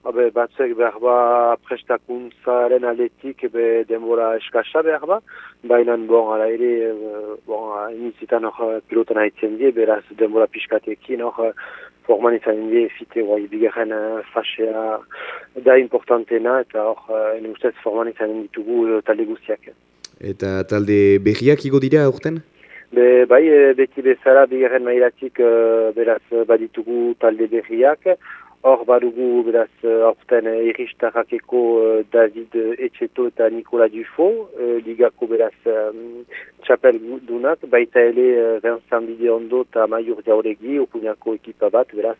Habe, batzek behar ba prestakuntzaren aletik be denbora eskasa behar ba, baina bon, ala ere, eh, bon, inizitan hor pilotan haitzen die, beraz denbora piskatekin hor forman izan die, fite guai bigarren fasea da importantena, eta hor, ene ustez forman izan ditugu talde guztiak. Eta talde berriak igo dira aurten? Be, bai, beti bezala bigarren mailatik beraz baditugu talde berriak, Hor badugu beraz aurten uh, iristarrakeko uh, David Etxeto eta Nikola Dufo, uh, ligako beraz um, txapel dunak, baita ele uh, Vincent Bideondo eta Maiur Jauregi, opuniako ekipa bat, beraz,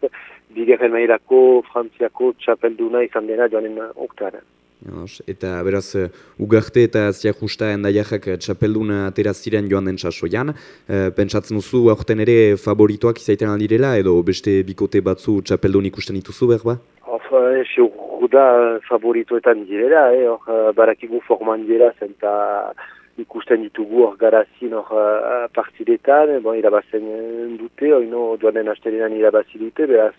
bigarren mailako frantziako txapel duna izan dena joanen oktaren. Eta beraz, ugarte eta ziak justa endaiak txapelduna atera ziren joan den sasoian. E, pentsatzen duzu, aurten ere favoritoak izaiten aldirela, edo beste bikote batzu txapeldun ikusten dituzu behar ba? Of, e, da favoritoetan direla, eh, or, barakigu forman dira zen ikusten ditugu hor garazin hor uh, partidetan, bon, irabazen dute, oino duanen astelenan irabazi dute, beraz,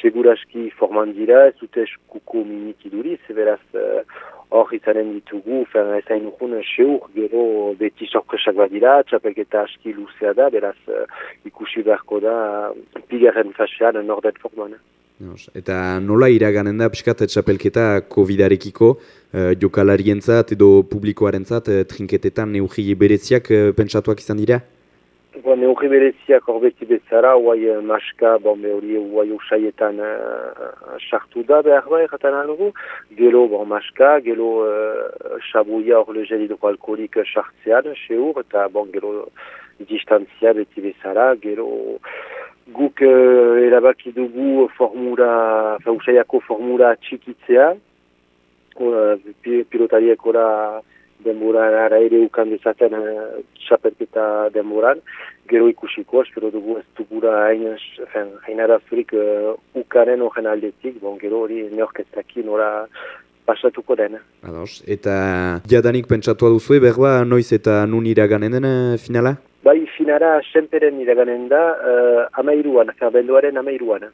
seguraski forman dira, ez dute eskuko miniki duriz, beraz, hor uh, izanen ditugu, fen, ezain urkun, seur, gero beti sorpresak badira, txapelketa aski luzea da, beraz, uh, ikusi beharko da, pigarren fasean, nordet forman. Eta nola iraganen da piskat txapelketa COVID-arekiko uh, jokalarientzat edo publikoarentzat uh, trinketetan neugi bereziak uh, pentsatuak izan dira? Bon, neugi bereziak horbeti bezara, guai maska, bon, hori guai usaietan sartu uh, da behar bai, jatan anugu. Gelo, bon, maska, gelo uh, xabuia hor le alkoholik sartzean, seur, eta bon, gelo distantzia beti bezala, gelo guk uh, erabaki dugu formula, fausaiako formula txikitzea, uh, pilotariek ora denbora ara ere ukan dezaten uh, txaperketa denboran, gero ikusiko, espero dugu ez dugura hain arazurik uh, ukanen horren aldetik, bon, gero hori neorkestakin ora pasatuko dena. Ados, eta jadanik pentsatu duzu, berba noiz eta nun iraganen den finala? Finara senperen iraganen da, uh, amairuan, kabelduaren amairuan.